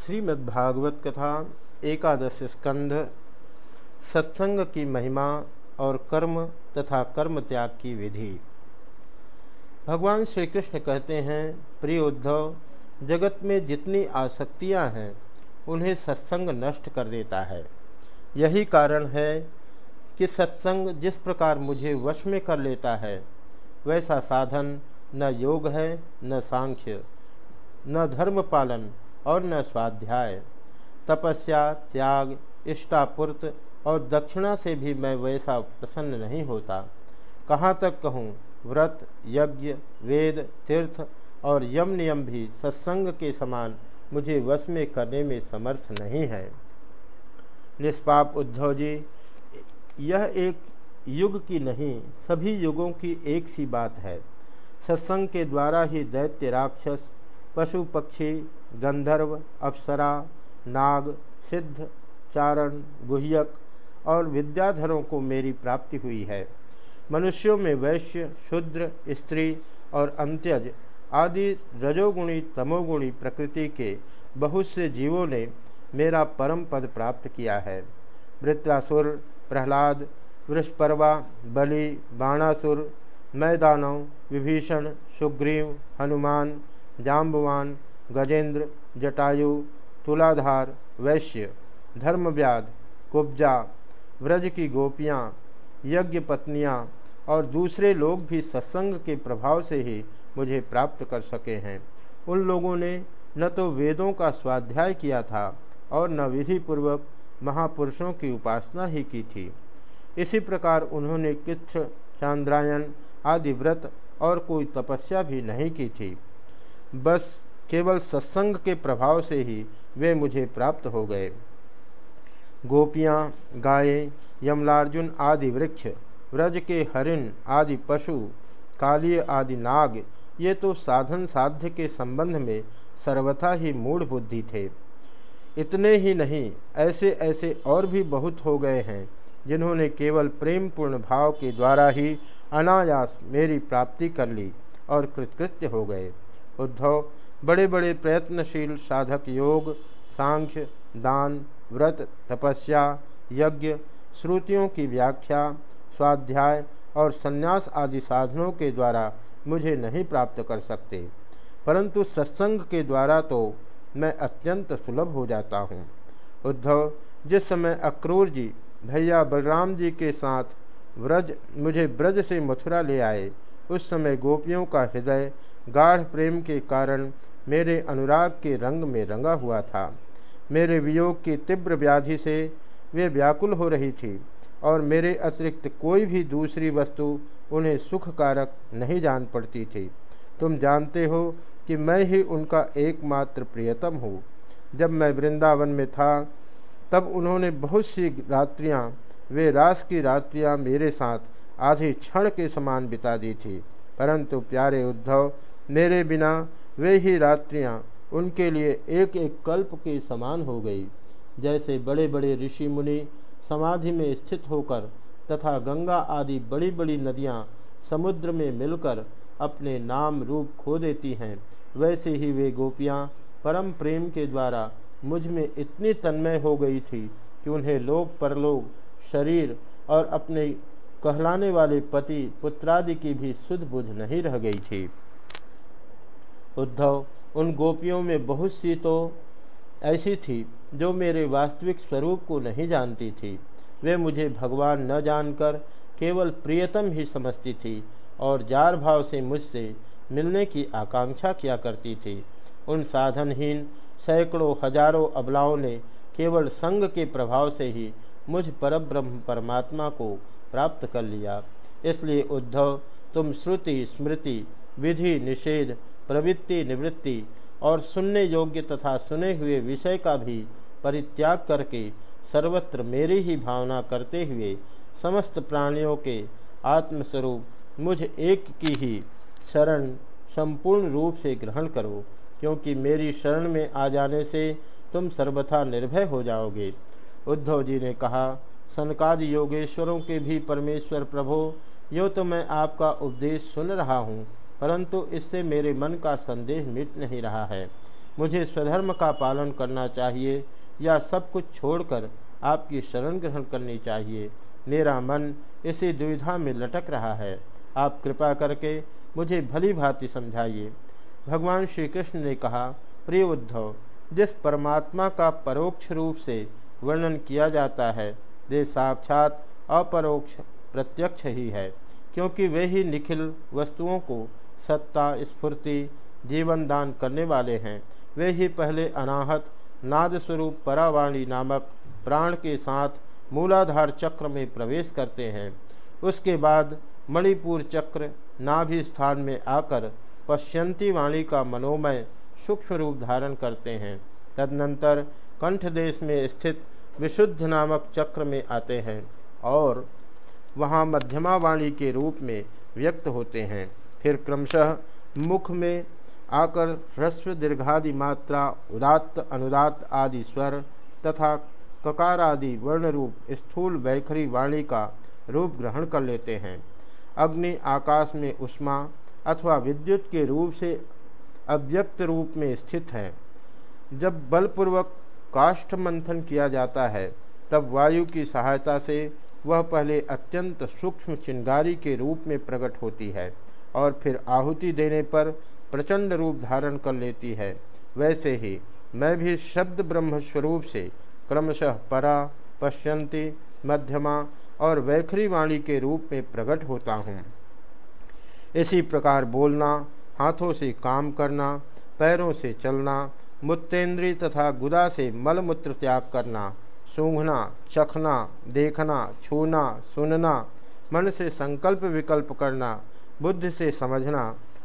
श्रीमद्भागवत कथा एकादश स्कंध, सत्संग की महिमा और कर्म तथा कर्म त्याग की विधि। भगवान श्री कृष्ण कहते हैं, प्रिय उद्धव, जगत में जितनी आसक्तियाँ हैं, उन्हें सत्संग नष्ट कर देता है। यही कारण है कि सत्संग जिस प्रकार मुझे वश में कर लेता है, वैसा साधन न योग है, न सांख्य, न धर्म पालन और न स्वाध्याय। तपस्या, त्याग, इष्टापुर्त और दक्षिणा से भी मैं वैसा प्रसन्न नहीं होता। कहाँ तक कहूँ, व्रत, यज्ञ, वेद, तीर्थ और यम नियम भी सत्संग के समान मुझे वश में करने में समर्थ नहीं है। निष्पाप उद्धव जी, यह एक युग की नहीं, सभी युगों की एक सी बात है। सत्संग के द्वारा ही दैत्य राक्षस पशु पक्षी गंधर्व, अप्सरा, नाग, सिद्ध, चारण, गुह्यक और विद्याधरों को मेरी प्राप्ति हुई है। मनुष्यों में वैश्य, शुद्र, स्त्री और अंत्यज आदि रजोगुणी, तमोगुणी प्रकृति के बहुत से जीवों ने मेरा परम पद प्राप्त किया है। वृत्रासुर, प्रहलाद, वृषपर्वा, बलि, बाणासुर मैदानव विभीषण, सुग्रीव, हनुमान जाम्बवान, गजेंद्र, जटायु, तुलाधार, वैश्य धर्मव्याध कुब्जा, व्रज की गोपियाँ, यज्ञ पत्नियाँ और दूसरे लोग भी सत्संग के प्रभाव से ही मुझे प्राप्त कर सके हैं। उन लोगों ने न तो वेदों का स्वाध्याय किया था और न विधि पूर्वक महापुरुषों की उपासना ही की थी। इसी प्रकार उन्होंने किच्छ चांद्रायन आदि व्रत और कोई तपस्या भी नहीं की थी। बस केवल सत्संग के प्रभाव से ही वे मुझे प्राप्त हो गए। गोपियाँ, गायें, यमलार्जुन आदि वृक्ष, व्रज के हरिण आदि पशु, कालिय आदि नाग, ये तो साधन साध्य के संबंध में सर्वथा ही मूढ़ बुद्धि थे। इतने ही नहीं ऐसे ऐसे और भी बहुत हो गए हैं, जिन्होंने केवल प्रेम पूर्ण भाव के द्वारा ही अनायास मेरी प्राप्ति कर ली और कृतकृत्य हो गए। उद्धव बड़े बड़े प्रयत्नशील साधक योग, सांख्य, दान, व्रत, तपस्या, यज्ञ, श्रुतियों की व्याख्या, स्वाध्याय और संन्यास आदि साधनों के द्वारा मुझे नहीं प्राप्त कर सकते, परंतु सत्संग के द्वारा तो मैं अत्यंत सुलभ हो जाता हूँ। उद्धव, जिस समय अक्रूर जी, भैया बलराम जी के साथ व्रज, मुझे ब्रज से मथुरा ले आए, उस समय गोपियों का हृदय गाढ़ प्रेम के कारण मेरे अनुराग के रंग में रंगा हुआ था। मेरे वियोग की तीव्र व्याधि से वे व्याकुल हो रही थी और मेरे अतिरिक्त कोई भी दूसरी वस्तु उन्हें सुख कारक नहीं जान पड़ती थी। तुम जानते हो कि मैं ही उनका एकमात्र प्रियतम हूँ। जब मैं वृंदावन में था, तब उन्होंने बहुत सी रात्रियाँ वे रास की रात्रियाँ मेरे साथ आधी क्षण के समान बिता दी थी। परंतु प्यारे उद्धव मेरे बिना वे ही रात्रियाँ उनके लिए एक एक कल्प के समान हो गई, जैसे बड़े बड़े ऋषि मुनि समाधि में स्थित होकर तथा गंगा आदि बड़ी बड़ी नदियाँ समुद्र में मिलकर अपने नाम रूप खो देती हैं, वैसे ही वे गोपियाँ परम प्रेम के द्वारा मुझमें इतनी तन्मय हो गई थी कि उन्हें लोक परलोक, शरीर और अपने कहलाने वाले पति पुत्रादि की भी सुध बुझ नहीं रह गई थी। उद्धव, उन गोपियों में बहुत सी तो ऐसी थी जो मेरे वास्तविक स्वरूप को नहीं जानती थी। वे मुझे भगवान न जानकर केवल प्रियतम ही समझती थी और जार भाव से मुझसे मिलने की आकांक्षा किया करती थी। उन साधनहीन सैकड़ों हज़ारों अबलाओं ने केवल संग के प्रभाव से ही मुझ परब्रह्म परमात्मा को प्राप्त कर लिया। इसलिए उद्धव, तुम श्रुति, स्मृति, विधि, निषेध प्रवृत्ति, निवृत्ति और सुनने योग्य तथा सुने हुए विषय का भी परित्याग करके सर्वत्र मेरी ही भावना करते हुए समस्त प्राणियों के आत्मस्वरूप मुझ एक की ही शरण संपूर्ण रूप से ग्रहण करो, क्योंकि मेरी शरण में आ जाने से तुम सर्वथा निर्भय हो जाओगे। उद्धव जी ने कहा, सनकादि योगेश्वरों के भी परमेश्वर प्रभो, यो तो मैं आपका उपदेश सुन रहा हूँ। परंतु इससे मेरे मन का संदेह मिट नहीं रहा है। मुझे स्वधर्म का पालन करना चाहिए या सब कुछ छोड़कर आपकी शरण ग्रहण करनी चाहिए। मेरा मन इसी दुविधा में लटक रहा है। आप कृपा करके मुझे भली भांति समझाइए। भगवान श्री कृष्ण ने कहा, प्रिय उद्धव, जिस परमात्मा का परोक्ष रूप से वर्णन किया जाता है, वे साक्षात अपरोक्ष प्रत्यक्ष ही है, क्योंकि वे ही निखिल वस्तुओं को सत्ता, स्फूर्ति, जीवन दान करने वाले हैं। वे ही पहले अनाहत नाद स्वरूप परावाणी नामक प्राण के साथ मूलाधार चक्र में प्रवेश करते हैं। उसके बाद मणिपुर चक्र नाभि स्थान में आकर पश्यंती वाणी का मनोमय, सूक्ष्म रूप धारण करते हैं। तदनंतर कंठ देश में स्थित विशुद्ध नामक चक्र में आते हैं और वहाँ मध्यमा वाणी के रूप में व्यक्त होते हैं। फिर क्रमशः मुख में आकर ह्रस्व दीर्घादि मात्रा, उदात्त, अनुदात्त आदि स्वर तथा ककार आदि वर्ण रूप स्थूल वैखरी वाणी का रूप ग्रहण कर लेते हैं। अग्नि आकाश में उष्मा अथवा विद्युत के रूप से अव्यक्त रूप में स्थित है। जब बलपूर्वक काष्ठ मंथन किया जाता है, तब वायु की सहायता से वह पहले अत्यंत सूक्ष्म चिंगारी के रूप में प्रकट होती है। और फिर आहुति देने पर प्रचंड रूप धारण कर लेती है। वैसे ही मैं भी शब्द ब्रह्म स्वरूप से क्रमशः परा, पश्यंती, मध्यमा और वैखरी वाणी के रूप में प्रकट होता हूँ। इसी प्रकार बोलना, हाथों से काम करना, पैरों से चलना मुत्तेंद्री तथा गुदा से मलमूत्र त्याग करना, सूंघना, चखना, देखना, छूना, सुनना, मन से संकल्प विकल्प करना बुद्धि से समझना,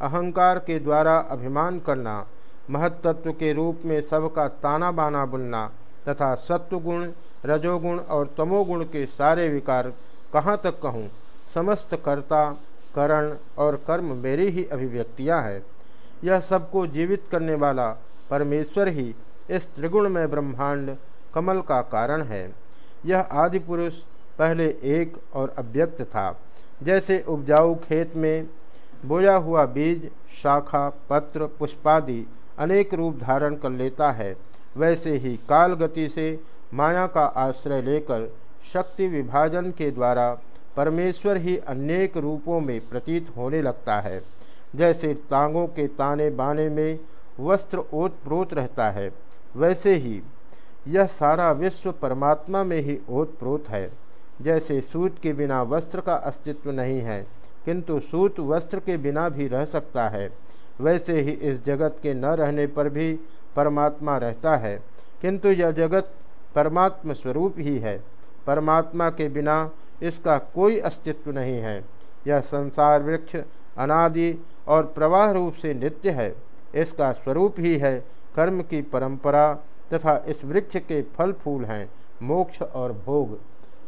अहंकार के द्वारा अभिमान करना महत्त्व के रूप में सबका ताना बाना बुनना तथा सत्वगुण, रजोगुण और तमोगुण के सारे विकार कहाँ तक कहूँ? समस्त कर्ता, करण और कर्म मेरी ही अभिव्यक्तियाँ है। यह सबको जीवित करने वाला परमेश्वर ही इस त्रिगुण में ब्रह्मांड कमल का कारण है। यह आदि पुरुष पहले एक और अव्यक्त था। जैसे उपजाऊ खेत में बोया हुआ बीज, शाखा, पत्र, पुष्पादि अनेक रूप धारण कर लेता है, वैसे ही काल गति से माया का आश्रय लेकर शक्ति विभाजन के द्वारा परमेश्वर ही अनेक रूपों में प्रतीत होने लगता है। जैसे तांगों के ताने बाने में वस्त्र ओत प्रोत रहता है, वैसे ही यह सारा विश्व परमात्मा में ही ओत प्रोत है। जैसे सूत के बिना वस्त्र का अस्तित्व नहीं है, किंतु सूत वस्त्र के बिना भी रह सकता है। वैसे ही इस जगत के न रहने पर भी परमात्मा रहता है, किंतु यह जगत परमात्म स्वरूप ही है। परमात्मा के बिना इसका कोई अस्तित्व नहीं है। यह संसार वृक्ष, अनादि और प्रवाह रूप से नित्य है। इसका स्वरूप ही है कर्म की परंपरा तथा इस वृक्ष के फल फूल हैं, मोक्ष और भोग।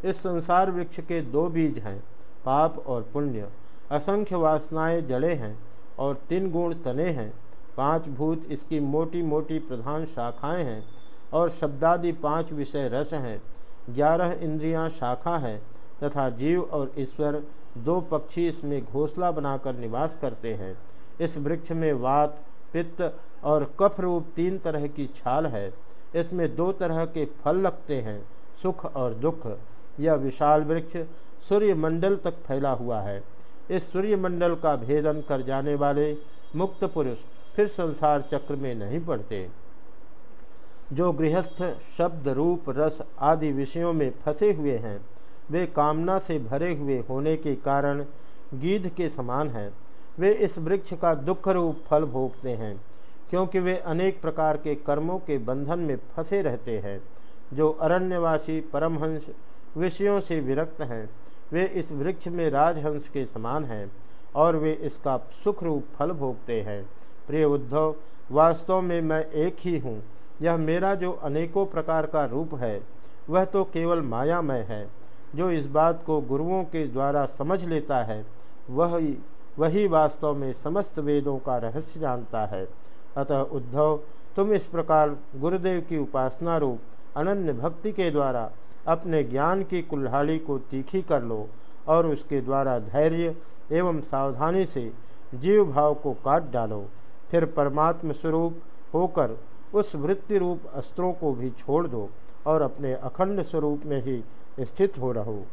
इस संसार वृक्ष के दो बीज हैं, पाप और पुण्य। असंख्य वासनाएँ जड़े हैं और तीन गुण तने हैं। पाँच भूत इसकी मोटी मोटी प्रधान शाखाएँ हैं और शब्दादि पाँच विषय रस हैं। ग्यारह इंद्रियाँ शाखा हैं तथा जीव और ईश्वर दो पक्षी इसमें घोंसला बनाकर निवास करते हैं। इस वृक्ष में वात, पित्त और कफ रूप तीन तरह की छाल है। इसमें दो तरह के फल लगते हैं, सुख और दुख। यह विशाल वृक्ष सूर्यमंडल तक फैला हुआ है। इस सूर्यमंडल का भेदन कर जाने वाले मुक्त पुरुष फिर संसार चक्र में नहीं पड़ते जो गृहस्थ शब्द, रूप, रस आदि विषयों में फंसे हुए हैं, वे कामना से भरे हुए होने के कारण गीध के समान हैं। वे इस वृक्ष का दुख रूप फल भोगते हैं, क्योंकि वे अनेक प्रकार के कर्मों के बंधन में फंसे रहते हैं। जो अरण्यवासी, परमहंस विषयों से विरक्त हैं। वे इस वृक्ष में राजहंस के समान हैं और वे इसका सुख रूप फल भोगते हैं। प्रिय उद्धव, वास्तव में मैं एक ही हूँ। यह मेरा जो अनेकों प्रकार का रूप है, वह तो केवल मायामय है। जो इस बात को गुरुओं के द्वारा समझ लेता है, वह, वही वास्तव में समस्त वेदों का रहस्य जानता है। अतः उद्धव, तुम इस प्रकार गुरुदेव की उपासना रूप अनन्य भक्ति के द्वारा अपने ज्ञान की कुल्हाड़ी को तीखी कर लो और उसके द्वारा धैर्य एवं सावधानी से जीव भाव को काट डालो। फिर परमात्म स्वरूप होकर उस वृत्ति रूप अस्त्रों को भी छोड़ दो और अपने अखंड स्वरूप में ही स्थित हो रहो।